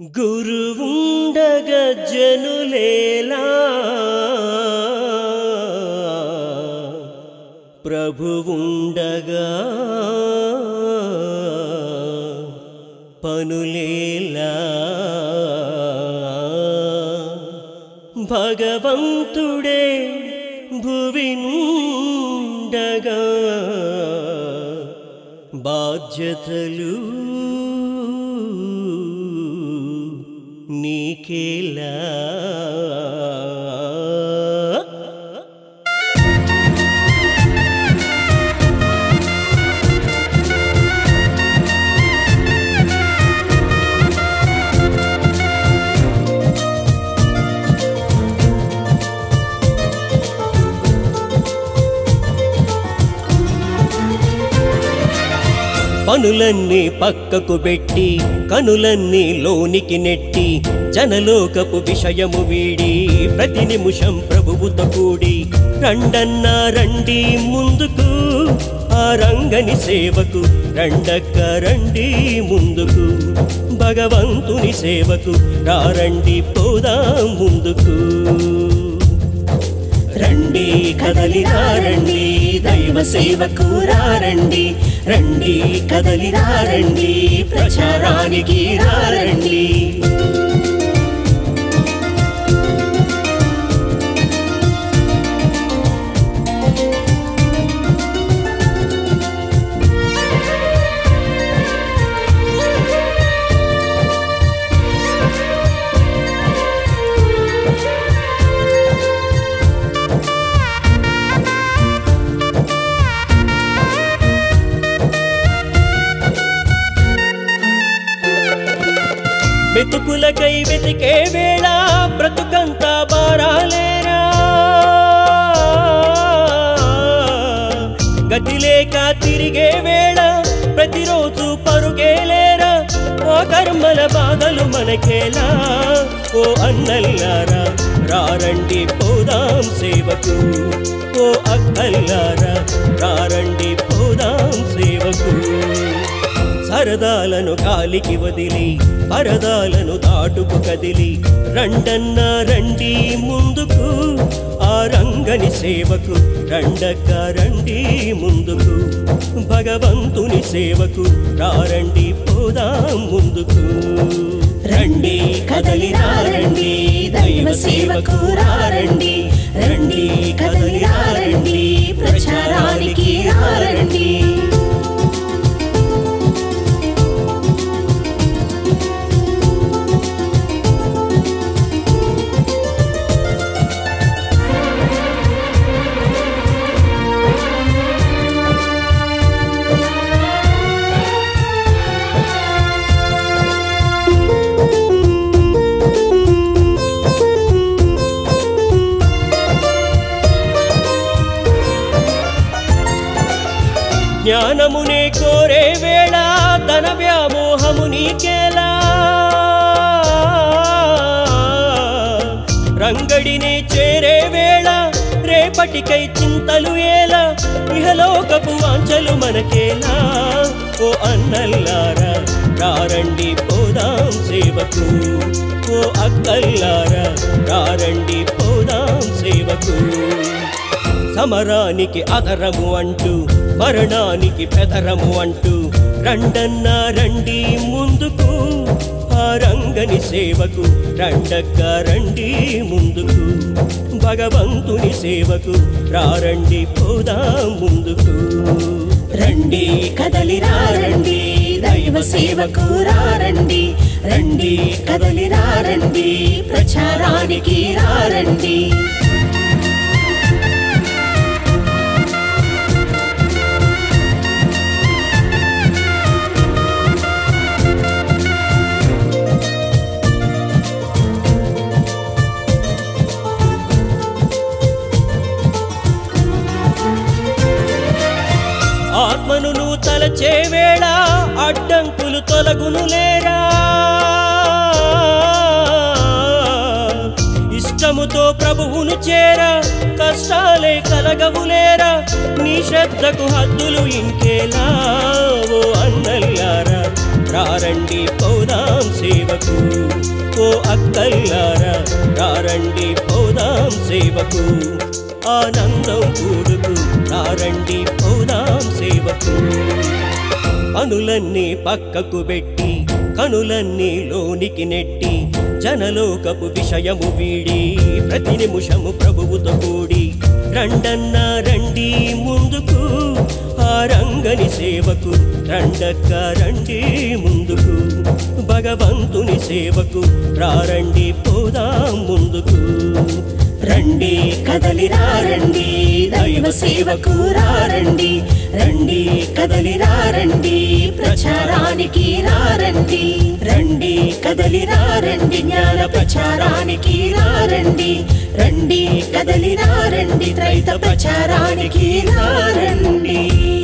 గురువుండగ జనులేలా ప్రభువుండగా పనులేలా? భగవంతుడే భువినుండగా బాధ్యతలు నీకేలా పనులన్నీ పక్కకు పెట్టి కనులన్నీ లోనికి నెట్టి జనలోకపు విషయము వీడి ప్రతి నిమిషం ప్రభువుతో కూడి రండన్నా రండి ముందుకు ఆ రంగని సేవకు రండక్క రండి ముందుకు భగవంతుని సేవకు రారండి పోదా ముందుకు. రండి కదలి రండి దైవ సేవకు రండి రండి కదలి రండి ప్రచారానికి రా వెతికే వేళ బ్రతుకంతా బారాలేరా గతి లేక తిరిగే వేళ ప్రతిరోజు పరుగేలేరా ఓ కర్మల బాధలు మనకేలా? ఓ అన్నల్లారా రారండి పోదాం సేవకు. ఓ అక్కల్లారా రారండి పోదాం సరదాలను కాలికి వదిలి పరదాలను దాటుకు కదిలి రండన్న రండి ముందుకు ఆ రంగని సేవకు రండక్క రండి ముందుకు భగవంతుని సేవకు రారండి పోదాం ముందుకు. రండి కదలి రారండి దైవ సేవకు రారండి రండి కదలి జ్ఞానమునే కోరే వేళ ధన వ్యామోహము నీకేలా రంగడినే చేరే వేళ రేపటికై చింతలు ఏలా ఇహలోకపు వాంచలు మనకేలా. ఓ అన్నల్లారా రారండి పోదాం సేవకు. ఓ అక్కల్లారా రారండి పోదాం సేవకు. సమరానికి అదరము అంటూ మరణానికి పెదరము అంటూ రండన్న రండి ముందుకు. ఆ రంగని సేవకు రండక్క రండి ముందుకు. భగవంతుని సేవకు రారండి పోదా ముందుకు. రండి కదలి రారండి దైవ సేవకు రారండి. రండి కదలి రారండి ప్రచారానికి రారండి. ఆత్మను నువ్వు తలచే వేళ అడ్డంకులు తొలగును లేరా. ఇష్టముతో ప్రభువును చేరా కష్టాలే కలగవులేరా నీ శ్రద్ధకు హద్దులు ఇంకేలా ఓ అన్నల్లారా రారండి పోదాం సేవకు. ఓ అక్కల్లారా రారండి పోదాం సేవకు. ఆనందం కూడుకు రారండి పోదాం సేవకు. పనులన్నీ పక్కకు పెట్టి కనులన్నీ లోనికి నెట్టి జనలోకపు విషయము వీడి ప్రతి నిమిషము ప్రభువుతో కూడి రండన్న రండి ముందుకు ఆ రంగని సేవకు రండక్క రండి ముందుకు భగవంతుని సేవకు రారండి పోదాం ముందుకు. రండి కదలి రండి దైవ సేవకు రారండి రండి. కదలి రండి ప్రచారానికి రారండి రండి. కదలి రండి జ్ఞాన ప్రచారానికి రారండి రండి. కదలి రండి త్రైత ప్రచారానికి రారండి